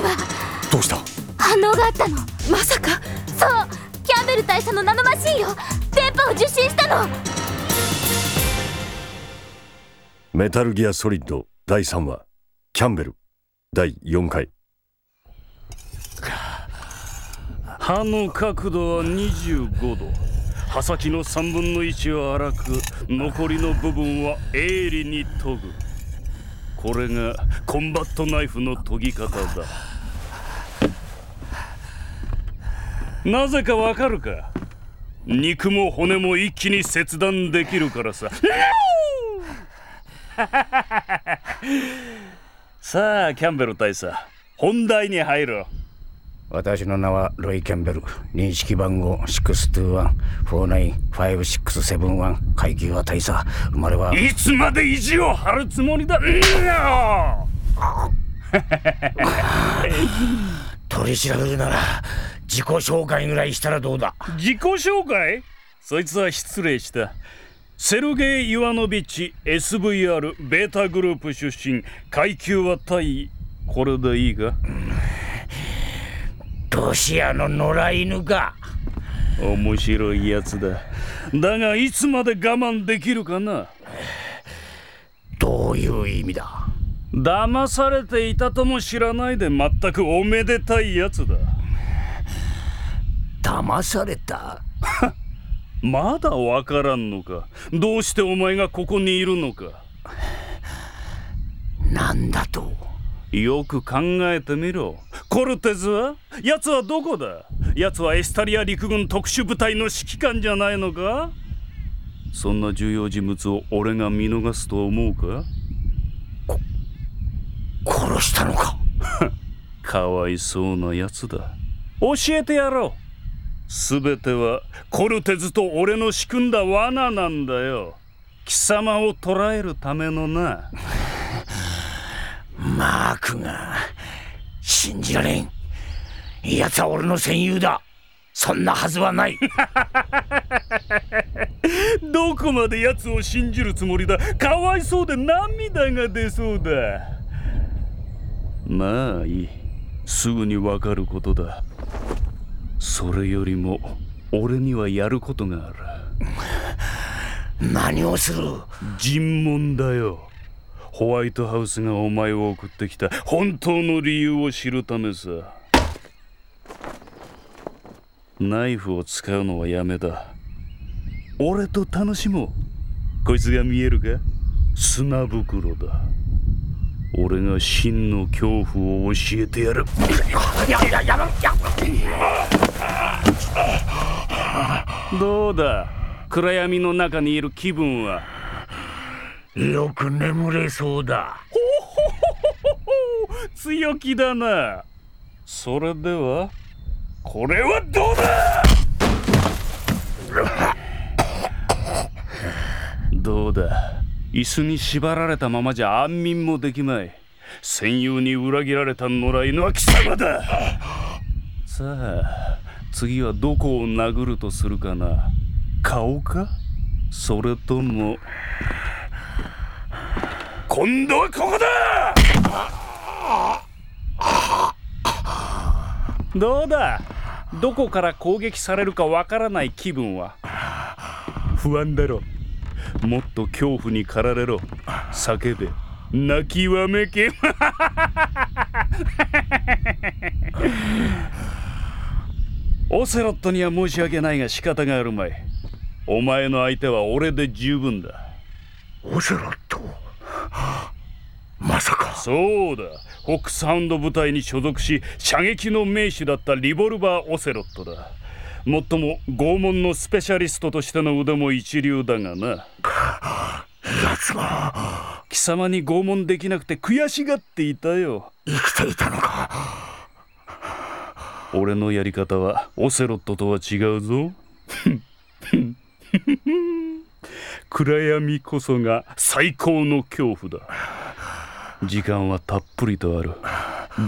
ないわどうした？反応があったの。まさか。そう。キャンベル大佐のナノマシンよ。電波を受信したの。メタルギアソリッド第3話。キャンベル。第4回。刃の角度は25度。刃先の3分の1は粗く残りの部分は鋭利に研ぐこれがコンバットナイフの研ぎ方だ。なぜかわかるか？肉も骨も一気に切断できるからさ。さあキャンベル大佐本題に入ろう私の名はロイ・キャンベル。認識番号621-49567階級は大佐生まれはいつまで意地を張るつもりだ。取り調べるなら自己紹介ぐらいしたらどうだ？自己紹介？そいつは失礼した。セルゲイ・イワノビッチ SVR ベータグループ出身。階級は対これでいいか？ロシアの野良犬か面白いやつだ。だがいつまで我慢できるかな？どういう意味だ？騙されていたとも知らないで全くおめでたいやつだ。騙された？まだわからんのか？どうしてお前がここにいるのか？なんだと？よく考えてみろコルテズ？は奴はどこだ？奴はエスタリア陸軍特殊部隊の指揮官じゃないのか？そんな重要人物を俺が見逃すと思うか？殺したのか？かわいそうなやつだ。教えてやろう。全てはコルテズと俺の仕組んだ罠なんだよ。貴様を捕らえるためのな。マークが信じられん。奴は俺の戦友だ。そんなはずはない。どこまで奴を信じるつもりだ？かわいそうで涙が出そうだ。まあいい。すぐにわかることだ。それよりも俺にはやることがある。何をする？尋問だよホワイトハウスがお前を送ってきた。本当の理由を知るためさ。ナイフを使うのはやめだ。俺と楽しもう。こいつが見えるか？砂袋だ。俺が真の恐怖を教えてやる。どうだ？暗闇の中にいる気分は？よく眠れそうだ。ほほほほほ強気だな。それではこれはどうだ?どうだ?椅子に縛られたままじゃ安眠もできまい。戦友に裏切られた野良犬は貴様だ。さあ次はどこを殴るとするかな。顔か?それとも今度はここだ!どうだ?どこから攻撃されるかわからない気分は?不安だろ.もっと恐怖に駆られろ.叫べ.泣きわめけ オセロットには申し訳ないが仕方があるまい.お前の相手は俺で十分だ.オセロット？そうだ。ホックスハウンド部隊に所属し射撃の名手だったリボルバー・オセロットだ。もっとも拷問のスペシャリストとしての腕も一流だがな。奴が。貴様に拷問できなくて悔しがっていたよ。生きていたのか。俺のやり方はオセロットとは違うぞ。暗闇こそが最高の恐怖だ時間はたっぷりとある。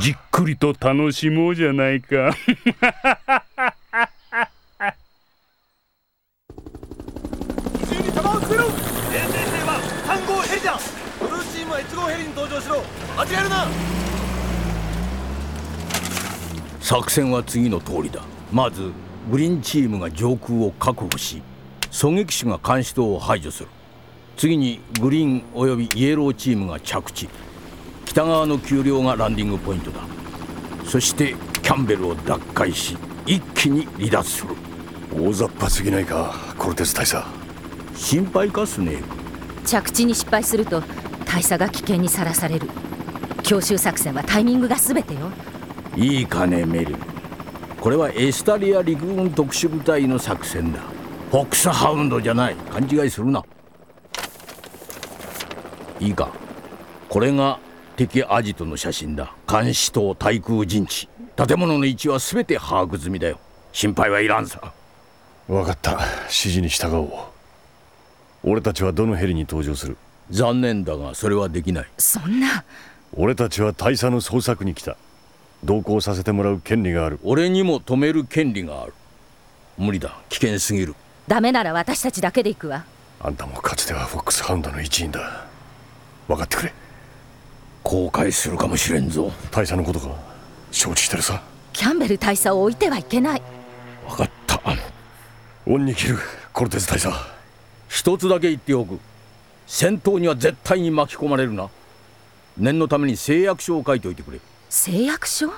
じっくりと楽しもうじゃないか。銃に弾を詰めろ。衛星艇は3号ヘリだ。ブルーチームは1号ヘリに登場しろ。間違えるな。作戦は次の通りだ。まずグリーンチームが上空を確保し狙撃手が監視塔を排除する。次にグリーンおよびイエローチームが着地北側の丘陵がランディングポイントだ。そしてキャンベルを奪回し一気に離脱する。大雑把すぎないかコルテス大佐。心配かスネーク？着地に失敗すると大佐が危険にさらされる。強襲作戦はタイミングが全てよ。いいかねメリル。これはエスタリア陸軍特殊部隊の作戦だ。フォックスハウンドじゃない。勘違いするな。いいか。これが敵アジトの写真だ。監視塔対空陣地。建物の位置は全て把握済みだよ。心配はいらんさ。分かった。指示に従おう。俺たちはどのヘリに搭乗する？残念だがそれはできない。そんな。俺たちは大佐の捜索に来た。同行させてもらう権利がある。俺にも止める権利がある。無理だ。危険すぎる。ダメなら私たちだけで行くわ。あんたもかつてはフォックスハウンドの一員だ。分かってくれ後悔するかもしれんぞ。大佐のことか承知してるさ。キャンベル大佐を置いてはいけない。分かった。恩に切るコルテス大佐。一つだけ言っておく。戦闘には絶対に巻き込まれるな。念のために誓約書を書いておいてくれ。誓約書？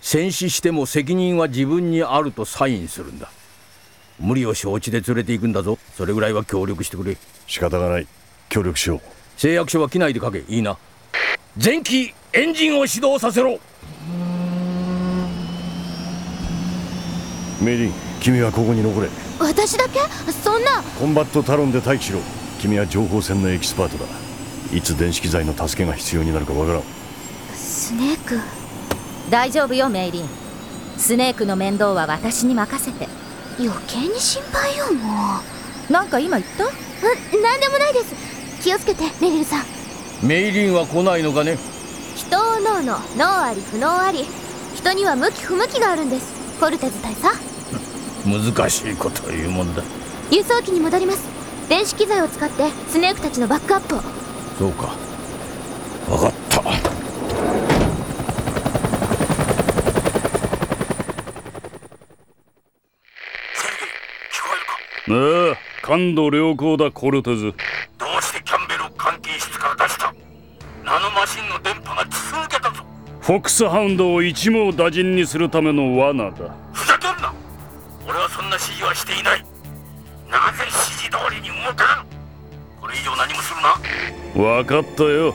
戦死しても責任は自分にあるとサインするんだ。無理を承知で連れて行くんだぞ。それぐらいは協力してくれ。仕方がない。協力しよう。誓約書は機内で書け。いいな全機エンジンを始動させろ。メイリン君はここに残れ。私だけ？そんな。コンバットタロンで待機しろ。君は情報戦のエキスパートだ。いつ電子機材の助けが必要になるかわからん。スネーク。大丈夫よメイリン。スネークの面倒は私に任せて。余計に心配よもう。なんか今言った？うん何でもないです。気をつけてメリルさんメイリンは来ないのかね？人を脳の。脳あり不能あり。人には向き不向きがあるんです。コルテズ大佐。難しいこと言うもんだ。輸送機に戻ります。電子機材を使ってスネークたちのバックアップを。そうか。分かった。ああ感度良好だコルテズ。どうしてキャンベルを監禁室から出したナノマシンの電波が続けたぞ。フォックスハウンドを一網打尽にするための罠だ。ふざけんな。俺はそんな指示はしていない。なぜ指示通りに動かんこれ以上何もするな。分かったよ。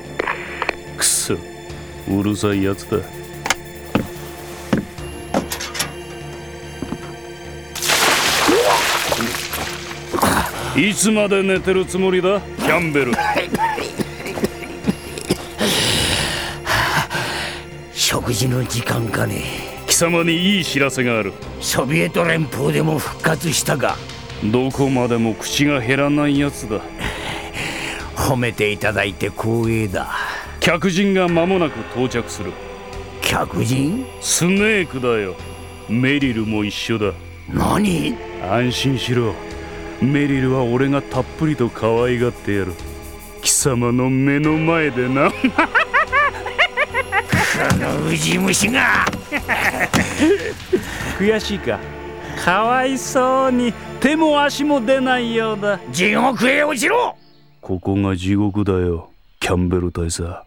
くそ。うるさいやつだ。いつまで寝てるつもりだ？キャンベル食事の時間かね。貴様にいい知らせがある。ソビエト連邦でも復活したが。どこまでも口が減らないやつだ。褒めていただいて光栄だ。客人が間もなく到着する。客人？スネークだよ。メリルも一緒だ。何？安心しろ。メリルは俺がたっぷりと可愛がってやる。貴様の目の前でな。こ のウジ虫が。悔しいか。かわいそうに。手も足も出ないようだ。地獄へ落ちろ。ここが地獄だよ。キャンベル大佐